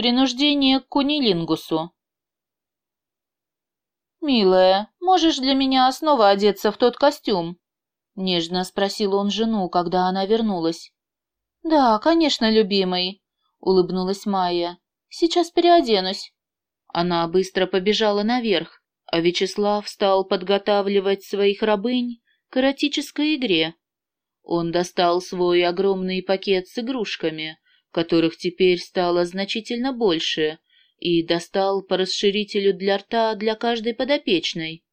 Принуждение к кунилингусу. «Милая, можешь для меня снова одеться в тот костюм?» — нежно спросил он жену, когда она вернулась. «Да, конечно, любимый», — улыбнулась Майя. «Сейчас переоденусь». Она быстро побежала наверх, а Вячеслав стал подготавливать своих рабынь к эротической игре. Он достал свой огромный пакет с игрушками, которых теперь стало значительно больше, и достал по расширителю для рта для каждой подопечной.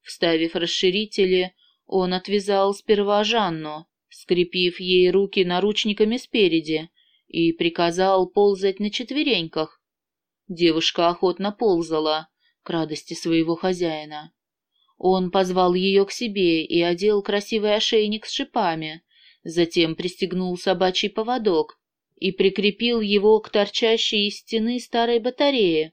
Вставив расширители, он отвязал сперва Жанну, скрепив ей руки наручниками спереди, и приказал ползать на четвереньках. Девушка охотно ползала, к радости своего хозяина. Он позвал ее к себе и одел красивый ошейник с шипами, затем пристегнул собачий поводок и прикрепил его к торчащей из стены старой батарее.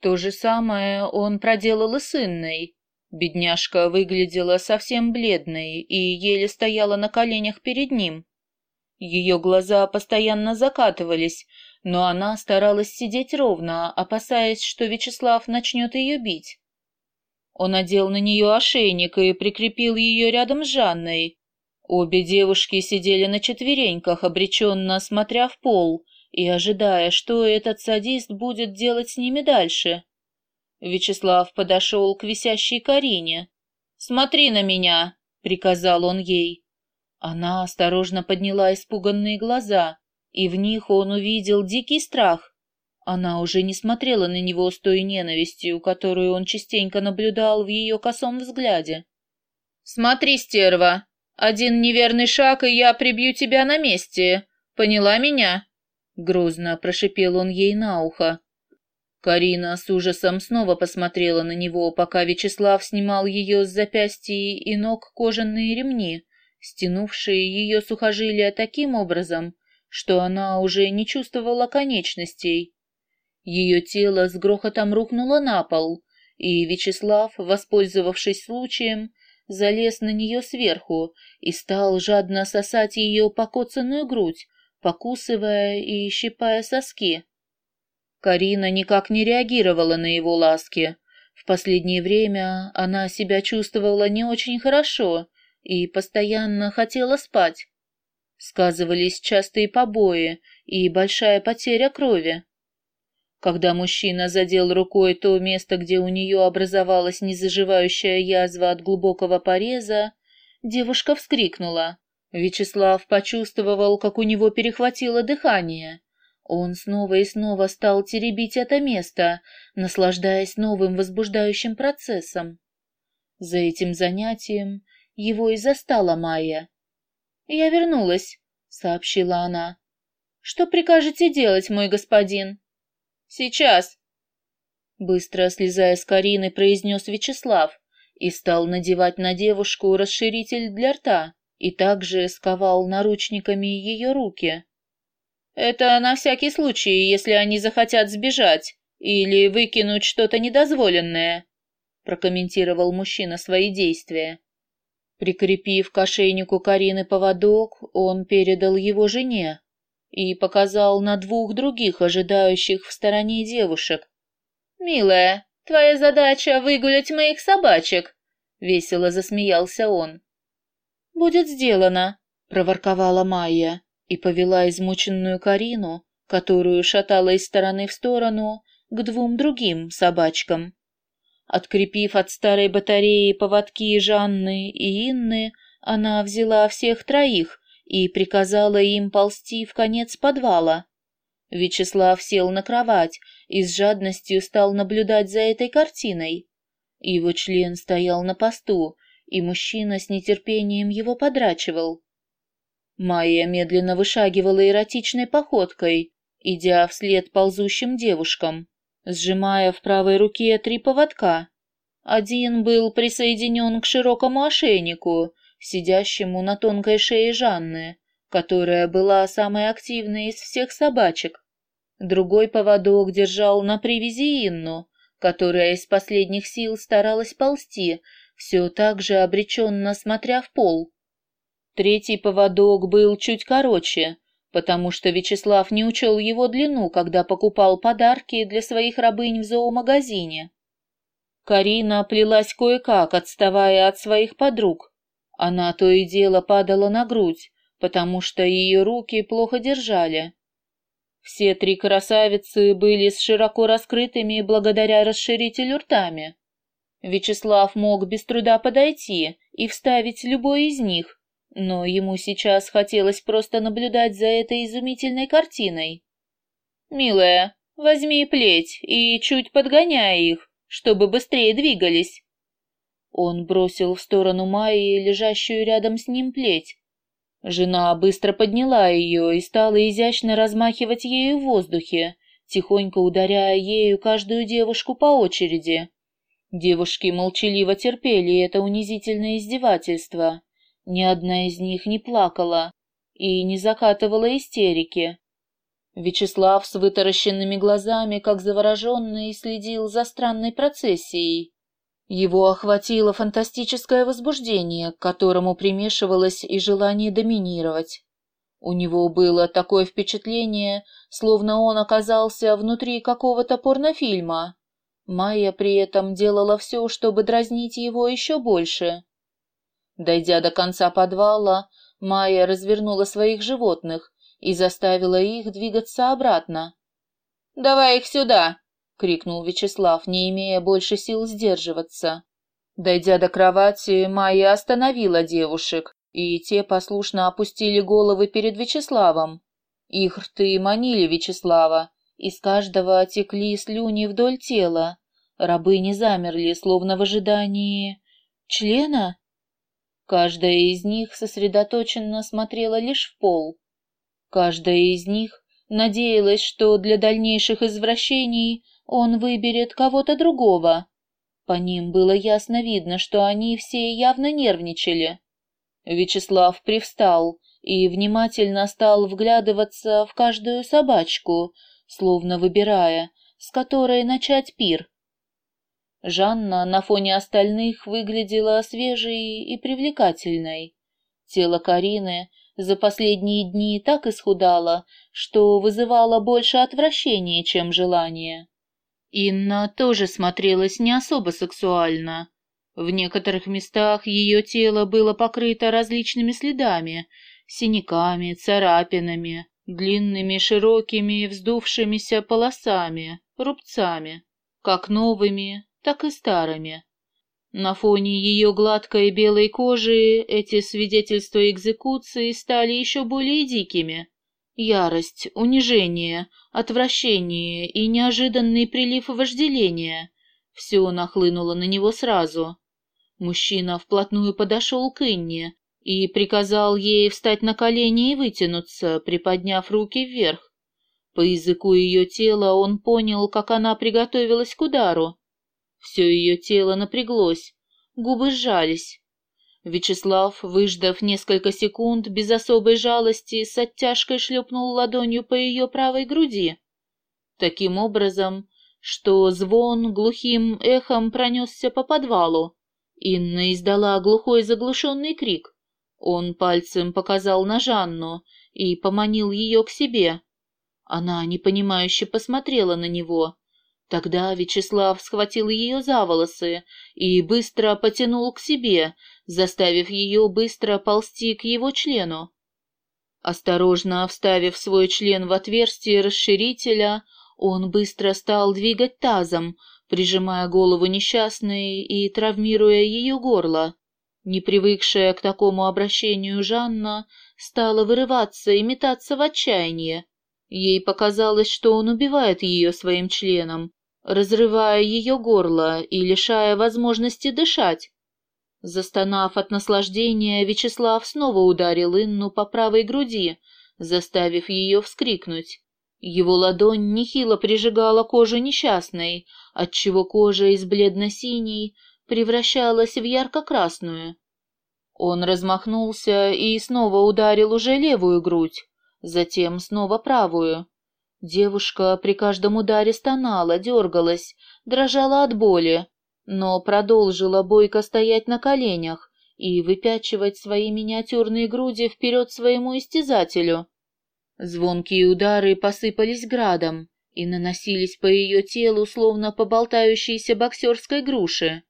То же самое он проделал и с Инной. Бедняжка выглядела совсем бледной и еле стояла на коленях перед ним. Ее глаза постоянно закатывались, но она старалась сидеть ровно, опасаясь, что Вячеслав начнет ее бить. Он одел на нее ошейник и прикрепил ее рядом с Жанной, Обе девушки сидели на четвереньках, обреченно смотря в пол и ожидая, что этот садист будет делать с ними дальше. Вячеслав подошел к висящей Карине. «Смотри на меня!» — приказал он ей. Она осторожно подняла испуганные глаза, и в них он увидел дикий страх. Она уже не смотрела на него с той ненавистью, которую он частенько наблюдал в ее косом взгляде. «Смотри, стерва!» Один неверный шаг, и я прибью тебя на месте. Поняла меня?» Грозно прошипел он ей на ухо. Карина с ужасом снова посмотрела на него, пока Вячеслав снимал ее с запястья и ног кожаные ремни, стянувшие ее сухожилия таким образом, что она уже не чувствовала конечностей. Ее тело с грохотом рухнуло на пол, и Вячеслав, воспользовавшись случаем, залез на нее сверху и стал жадно сосать ее покоцанную грудь, покусывая и щипая соски. Карина никак не реагировала на его ласки. В последнее время она себя чувствовала не очень хорошо и постоянно хотела спать. Сказывались частые побои и большая потеря крови. Когда мужчина задел рукой то место, где у нее образовалась незаживающая язва от глубокого пореза, девушка вскрикнула. Вячеслав почувствовал, как у него перехватило дыхание. Он снова и снова стал теребить это место, наслаждаясь новым возбуждающим процессом. За этим занятием его и застала Майя. «Я вернулась», — сообщила она. «Что прикажете делать, мой господин?» Сейчас!» Быстро слезая с Карины, произнес Вячеслав и стал надевать на девушку расширитель для рта и также сковал наручниками ее руки. «Это на всякий случай, если они захотят сбежать или выкинуть что-то недозволенное», прокомментировал мужчина свои действия. Прикрепив к ошейнику Карины поводок, он передал его жене, и показал на двух других ожидающих в стороне девушек. «Милая, твоя задача — выгулять моих собачек!» — весело засмеялся он. «Будет сделано!» — проворковала Майя и повела измученную Карину, которую шатала из стороны в сторону, к двум другим собачкам. Открепив от старой батареи поводки Жанны и Инны, она взяла всех троих и приказала им ползти в конец подвала. Вячеслав сел на кровать и с жадностью стал наблюдать за этой картиной. Его член стоял на посту, и мужчина с нетерпением его подрачивал. Майя медленно вышагивала эротичной походкой, идя вслед ползущим девушкам, сжимая в правой руке три поводка. Один был присоединен к широкому ошейнику, сидящему на тонкой шее Жанны, которая была самой активной из всех собачек. Другой поводок держал на привязи Инну, которая из последних сил старалась ползти, все так же обреченно смотря в пол. Третий поводок был чуть короче, потому что Вячеслав не учел его длину, когда покупал подарки для своих рабынь в зоомагазине. Карина плелась кое-как, отставая от своих подруг. Она то и дело падала на грудь, потому что ее руки плохо держали. Все три красавицы были с широко раскрытыми благодаря расширителю ртами. Вячеслав мог без труда подойти и вставить любой из них, но ему сейчас хотелось просто наблюдать за этой изумительной картиной. «Милая, возьми плеть и чуть подгоняй их, чтобы быстрее двигались». Он бросил в сторону Майи, лежащую рядом с ним плеть. Жена быстро подняла ее и стала изящно размахивать ею в воздухе, тихонько ударяя ею каждую девушку по очереди. Девушки молчаливо терпели это унизительное издевательство. Ни одна из них не плакала и не закатывала истерики. Вячеслав с вытаращенными глазами, как завороженный, следил за странной процессией. Его охватило фантастическое возбуждение, к которому примешивалось и желание доминировать. У него было такое впечатление, словно он оказался внутри какого-то порнофильма. Майя при этом делала все, чтобы дразнить его еще больше. Дойдя до конца подвала, Майя развернула своих животных и заставила их двигаться обратно. «Давай их сюда!» — крикнул Вячеслав, не имея больше сил сдерживаться. Дойдя до кровати, Майя остановила девушек, и те послушно опустили головы перед Вячеславом. Их рты манили Вячеслава, из каждого текли слюни вдоль тела. Рабы не замерли, словно в ожидании... члена? Каждая из них сосредоточенно смотрела лишь в пол. Каждая из них надеялась, что для дальнейших извращений он выберет кого-то другого. По ним было ясно видно, что они все явно нервничали. Вячеслав привстал и внимательно стал вглядываться в каждую собачку, словно выбирая, с которой начать пир. Жанна на фоне остальных выглядела свежей и привлекательной. Тело Карины за последние дни так исхудало, что вызывало больше отвращения, чем желания. Инна тоже смотрелась не особо сексуально. В некоторых местах ее тело было покрыто различными следами, синяками, царапинами, длинными широкими вздувшимися полосами, рубцами, как новыми, так и старыми. На фоне ее гладкой белой кожи эти свидетельства экзекуции стали еще более дикими. Ярость, унижение, отвращение и неожиданный прилив вожделения — все нахлынуло на него сразу. Мужчина вплотную подошел к Инне и приказал ей встать на колени и вытянуться, приподняв руки вверх. По языку ее тела он понял, как она приготовилась к удару. Все ее тело напряглось, губы сжались. Вячеслав, выждав несколько секунд, без особой жалости, с оттяжкой шлепнул ладонью по ее правой груди. Таким образом, что звон глухим эхом пронесся по подвалу. Инна издала глухой заглушенный крик. Он пальцем показал на Жанну и поманил ее к себе. Она непонимающе посмотрела на него. Тогда Вячеслав схватил ее за волосы и быстро потянул к себе, заставив ее быстро ползти к его члену. Осторожно вставив свой член в отверстие расширителя, он быстро стал двигать тазом, прижимая голову несчастной и травмируя ее горло. Не привыкшая к такому обращению Жанна стала вырываться и метаться в отчаянии. Ей показалось, что он убивает ее своим членом, разрывая ее горло и лишая возможности дышать. Застонав от наслаждения, Вячеслав снова ударил Инну по правой груди, заставив ее вскрикнуть. Его ладонь нехило прижигала кожу несчастной, отчего кожа из бледно-синей превращалась в ярко-красную. Он размахнулся и снова ударил уже левую грудь, затем снова правую. Девушка при каждом ударе стонала, дергалась, дрожала от боли, но продолжила бойко стоять на коленях и выпячивать свои миниатюрные груди вперед своему истязателю. Звонкие удары посыпались градом и наносились по ее телу, словно по болтающейся боксерской груше.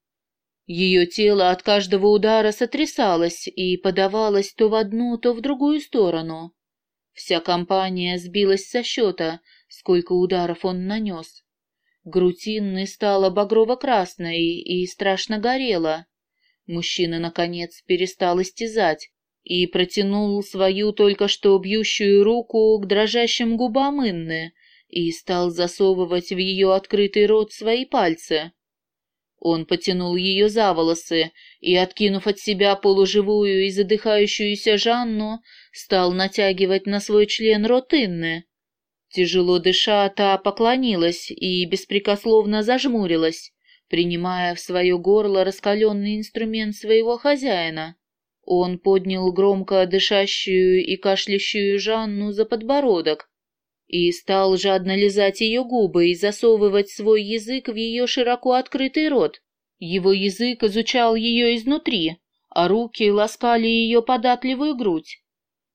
Ее тело от каждого удара сотрясалось и подавалось то в одну, то в другую сторону. Вся компания сбилась со счета, сколько ударов он нанес. Грудь Инны стала багрово-красной и страшно горела. Мужчина, наконец, перестал истязать и протянул свою только что бьющую руку к дрожащим губам Инны и стал засовывать в ее открытый рот свои пальцы. Он потянул ее за волосы и, откинув от себя полуживую и задыхающуюся Жанну, стал натягивать на свой член рот Инны. Тяжело дыша, та поклонилась и беспрекословно зажмурилась, принимая в свое горло раскаленный инструмент своего хозяина. Он поднял громко дышащую и кашляющую Жанну за подбородок и стал жадно лизать ее губы и засовывать свой язык в ее широко открытый рот. Его язык изучал ее изнутри, а руки ласкали ее податливую грудь.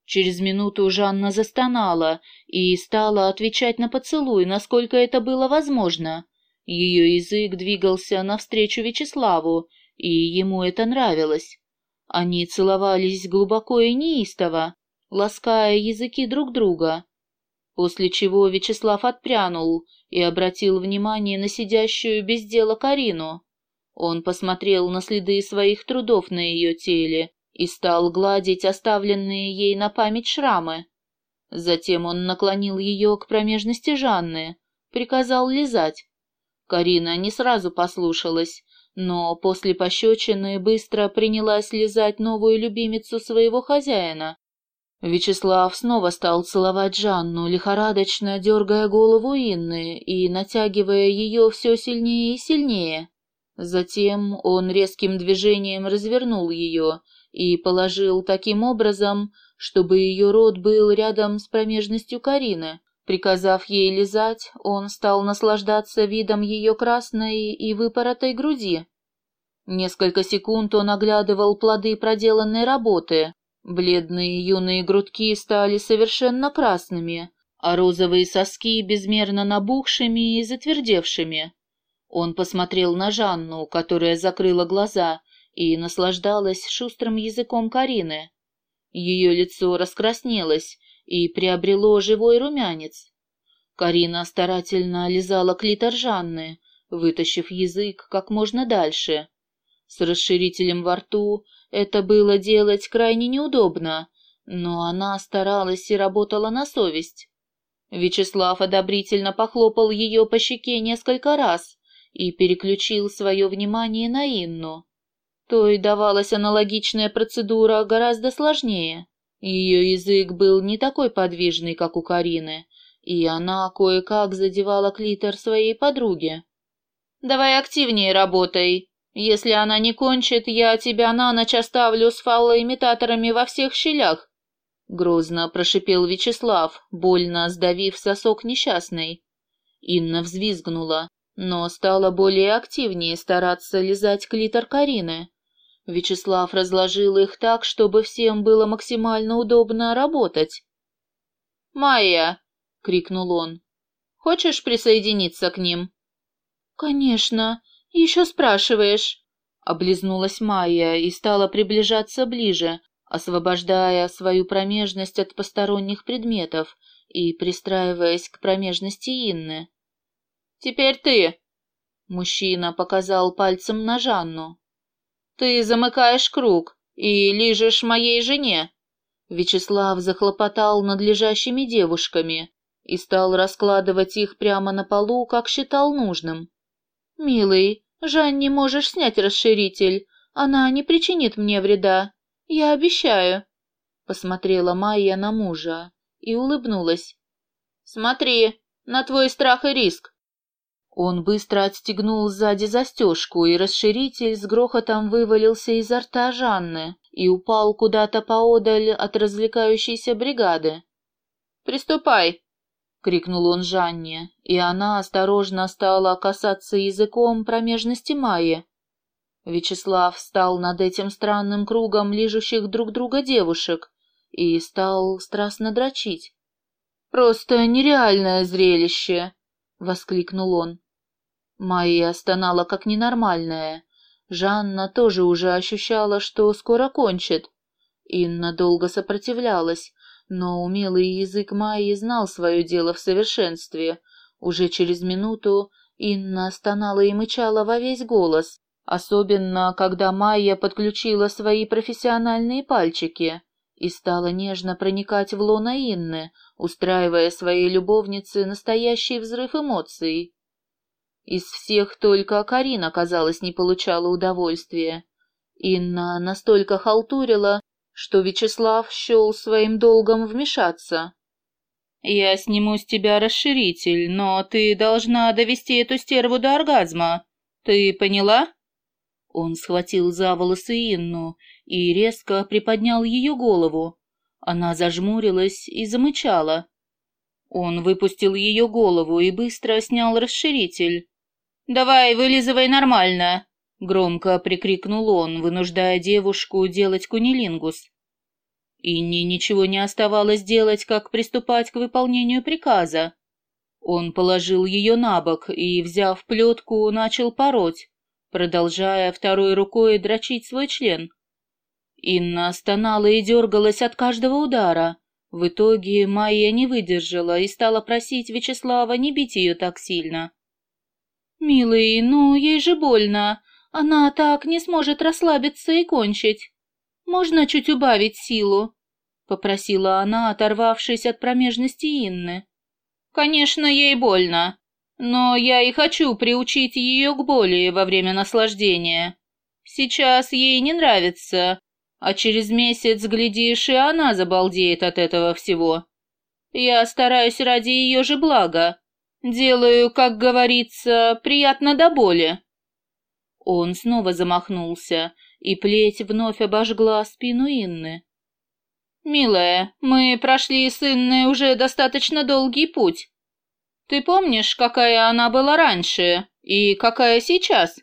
Через минуту Жанна застонала и стала отвечать на поцелуй, насколько это было возможно. Ее язык двигался навстречу Вячеславу, и ему это нравилось. Они целовались глубоко и неистово, лаская языки друг друга, после чего Вячеслав отпрянул и обратил внимание на сидящую без дела Карину. Он посмотрел на следы своих трудов на ее теле и стал гладить оставленные ей на память шрамы. Затем он наклонил ее к промежности Жанны, приказал лизать. Карина не сразу послушалась, но после пощечины быстро принялась лизать новую любимицу своего хозяина, Вячеслав снова стал целовать Жанну, лихорадочно дергая голову Инны и натягивая ее все сильнее и сильнее. Затем он резким движением развернул ее и положил таким образом, чтобы ее рот был рядом с промежностью Карины. Приказав ей лизать, он стал наслаждаться видом ее красной и выпоротой груди. Несколько секунд он оглядывал плоды проделанной работы, Бледные юные грудки стали совершенно красными, а розовые соски безмерно набухшими и затвердевшими. Он посмотрел на Жанну, которая закрыла глаза и наслаждалась шустрым языком Карины. Ее лицо раскраснелось и приобрело живой румянец. Карина старательно лизала клитор Жанны, вытащив язык как можно дальше. С расширителем во рту это было делать крайне неудобно, но она старалась и работала на совесть. Вячеслав одобрительно похлопал ее по щеке несколько раз и переключил свое внимание на Инну. Той давалась аналогичная процедура гораздо сложнее. Ее язык был не такой подвижный, как у Карины, и она кое-как задевала клитор своей подруги. «Давай активнее работай», если она не кончит, я тебя на ночь оставлю с фаллоимитаторами во всех щелях. Грозно прошипел Вячеслав, больно сдавив сосок несчастной. Инна взвизгнула, но стала более активнее стараться лизать клитор Карины. Вячеслав разложил их так, чтобы всем было максимально удобно работать. «Майя!» — крикнул он. «Хочешь присоединиться к ним?» «Конечно!» «Еще спрашиваешь?» Облизнулась Майя и стала приближаться ближе, освобождая свою промежность от посторонних предметов и пристраиваясь к промежности Инны. «Теперь ты!» Мужчина показал пальцем на Жанну. «Ты замыкаешь круг и лижешь моей жене!» Вячеслав захлопотал над лежащими девушками и стал раскладывать их прямо на полу, как считал нужным. «Милый, Жанне можешь снять расширитель. Она не причинит мне вреда. Я обещаю. Посмотрела Майя на мужа и улыбнулась. Смотри, на твой страх и риск. Он быстро отстегнул сзади застежку, и расширитель с грохотом вывалился изо рта Жанны и упал куда-то поодаль от развлекающейся бригады. «Приступай!» — крикнул он Жанне, и она осторожно стала касаться языком промежности Майи. Вячеслав встал над этим странным кругом лижущих друг друга девушек и стал страстно дрочить. Просто нереальное зрелище!» — воскликнул он. Майя стонала как ненормальная. Жанна тоже уже ощущала, что скоро кончит. Инна долго сопротивлялась, но умелый язык Майи знал свое дело в совершенстве. Уже через минуту Инна стонала и мычала во весь голос, особенно когда Майя подключила свои профессиональные пальчики и стала нежно проникать в лоно Инны, устраивая своей любовнице настоящий взрыв эмоций. Из всех только Карина, казалось, не получала удовольствия. Инна настолько халтурила, что Вячеслав счел своим долгом вмешаться. «Я сниму с тебя расширитель, но ты должна довести эту стерву до оргазма. Ты поняла?» Он схватил за волосы Инну и резко приподнял ее голову. Она зажмурилась и замычала. Он выпустил ее голову и быстро снял расширитель. «Давай, вылизывай нормально!» — громко прикрикнул он, вынуждая девушку делать кунилингус. Инне ничего не оставалось делать, как приступать к выполнению приказа. Он положил ее на бок и, взяв плетку, начал пороть, продолжая второй рукой дрочить свой член. Инна стонала и дергалась от каждого удара. В итоге Майя не выдержала и стала просить Вячеслава не бить ее так сильно. «Милый, ну, ей же больно. Она так не сможет расслабиться и кончить. Можно чуть убавить силу?» — попросила она, оторвавшись от промежности Инны. «Конечно, ей больно, но я и хочу приучить ее к боли во время наслаждения. Сейчас ей не нравится, а через месяц, глядишь, и она забалдеет от этого всего. Я стараюсь ради ее же блага, Делаю, как говорится, приятно до боли. Он снова замахнулся, и плеть вновь обожгла спину Инны. «Милая, мы прошли с Инной уже достаточно долгий путь. Ты помнишь, какая она была раньше и какая сейчас?»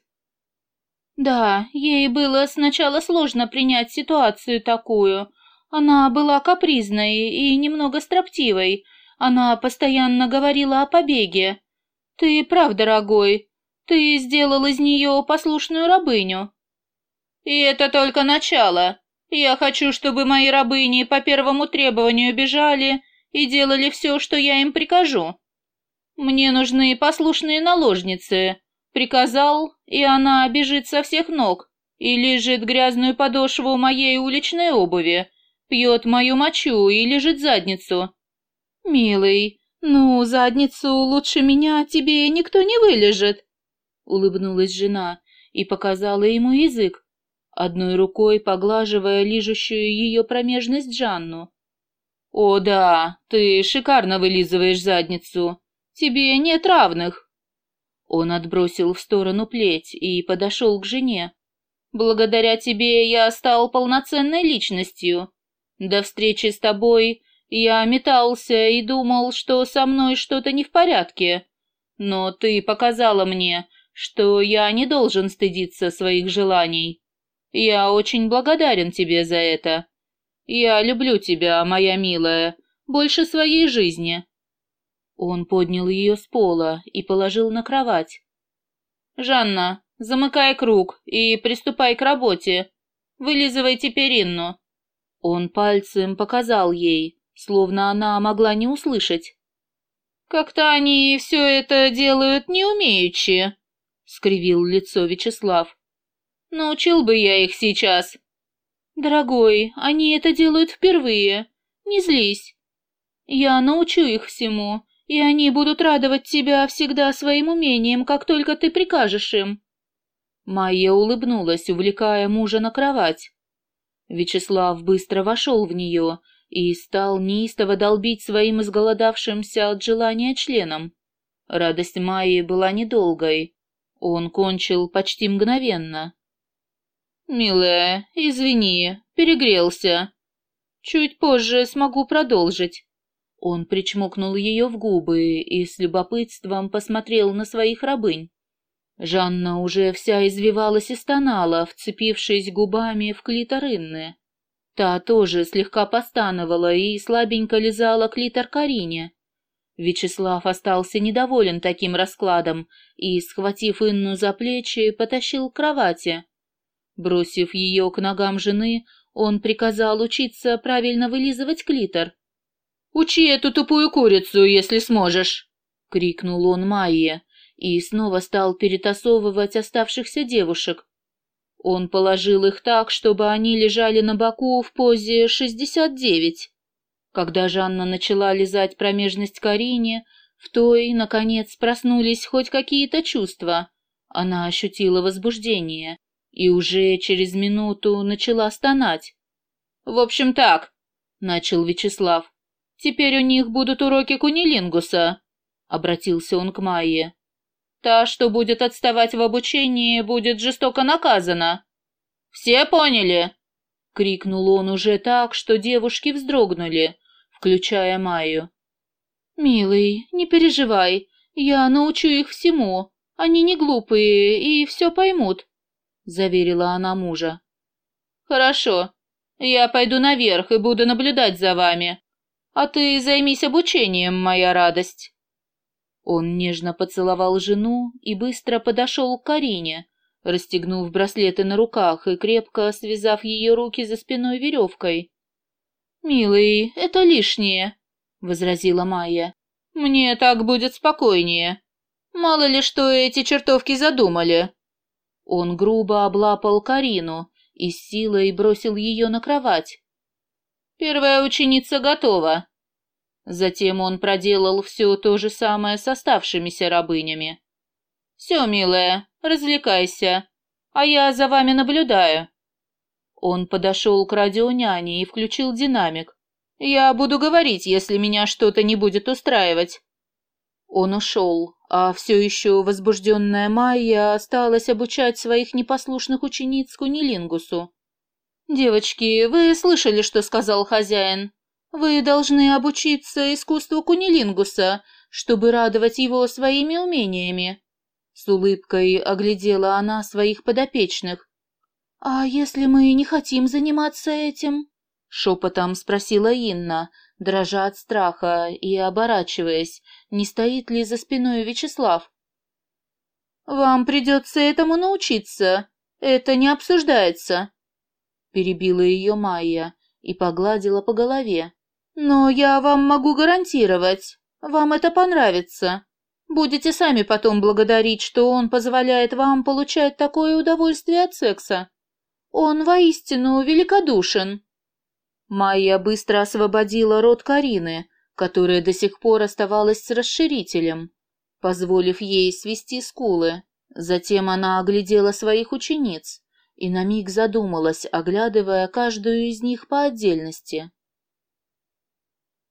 «Да, ей было сначала сложно принять ситуацию такую. Она была капризной и немного строптивой, она постоянно говорила о побеге. Ты прав, дорогой, ты сделал из нее послушную рабыню. И это только начало. Я хочу, чтобы мои рабыни по первому требованию бежали и делали все, что я им прикажу. Мне нужны послушные наложницы. Приказал, и она бежит со всех ног и лежит грязную подошву моей уличной обуви, пьет мою мочу и лежит задницу. «Милый, ну, задницу лучше меня тебе никто не вылежит», — улыбнулась жена и показала ему язык, одной рукой поглаживая лижущую ее промежность Жанну. «О да, ты шикарно вылизываешь задницу. Тебе нет равных». Он отбросил в сторону плеть и подошел к жене. «Благодаря тебе я стал полноценной личностью. До встречи с тобой я метался и думал, что со мной что-то не в порядке. Но ты показала мне, что я не должен стыдиться своих желаний. Я очень благодарен тебе за это. Я люблю тебя, моя милая, больше своей жизни. Он поднял ее с пола и положил на кровать. «Жанна, замыкай круг и приступай к работе. Вылизывай теперь Инну». Он пальцем показал ей, словно она могла не услышать. «Как-то они все это делают неумеючи», — скривил лицо Вячеслав. «Научил бы я их сейчас». «Дорогой, они это делают впервые. Не злись. Я научу их всему, и они будут радовать тебя всегда своим умением, как только ты прикажешь им». Майя улыбнулась, увлекая мужа на кровать. Вячеслав быстро вошел в нее и стал неистово долбить своим изголодавшимся от желания членом. Радость Майи была недолгой. Он кончил почти мгновенно. «Милая, извини, перегрелся. Чуть позже смогу продолжить». Он причмокнул ее в губы и с любопытством посмотрел на своих рабынь. Жанна уже вся извивалась и стонала, вцепившись губами в клитор Инны. Та тоже слегка постановала и слабенько лизала клитор Карине. Вячеслав остался недоволен таким раскладом и, схватив Инну за плечи, потащил к кровати. Бросив ее к ногам жены, он приказал учиться правильно вылизывать клитор. «Учи эту тупую курицу, если сможешь!» — крикнул он Майе и снова стал перетасовывать оставшихся девушек. Он положил их так, чтобы они лежали на боку в позе шестьдесят девять. Когда Жанна начала лизать промежность Карине, в той, наконец, проснулись хоть какие-то чувства. Она ощутила возбуждение и уже через минуту начала стонать. «В общем так», — начал Вячеслав, — «теперь у них будут уроки кунилингуса», — обратился он к Майе. «Та, что будет отставать в обучении, будет жестоко наказана». «Все поняли?» — крикнул он уже так, что девушки вздрогнули, включая Майю. «Милый, не переживай, я научу их всему. Они не глупые и все поймут», — заверила она мужа. «Хорошо, я пойду наверх и буду наблюдать за вами. А ты займись обучением, моя радость». Он нежно поцеловал жену и быстро подошел к Карине, расстегнув браслеты на руках и крепко связав ее руки за спиной веревкой. «Милый, это лишнее», — возразила Майя. «Мне так будет спокойнее. Мало ли что эти чертовки задумали». Он грубо облапал Карину и с силой бросил ее на кровать. «Первая ученица готова». Затем он проделал все то же самое с оставшимися рабынями. «Все, милая, развлекайся, а я за вами наблюдаю». Он подошел к радионяне и включил динамик. «Я буду говорить, если меня что-то не будет устраивать». Он ушел, а все еще возбужденная Майя осталась обучать своих непослушных учениц кунилингусу. «Девочки, вы слышали, что сказал хозяин? Вы должны обучиться искусству кунилингуса, чтобы радовать его своими умениями». С улыбкой оглядела она своих подопечных. «А если мы не хотим заниматься этим?» — шепотом спросила Инна, дрожа от страха и оборачиваясь, не стоит ли за спиной Вячеслав. «Вам придется этому научиться. Это не обсуждается», — перебила ее Майя и погладила по голове. «Но я вам могу гарантировать, вам это понравится. Будете сами потом благодарить, что он позволяет вам получать такое удовольствие от секса». Он воистину великодушен. Майя быстро освободила рот Карины, которая до сих пор оставалась с расширителем, позволив ей свести скулы. Затем она оглядела своих учениц и на миг задумалась, оглядывая каждую из них по отдельности.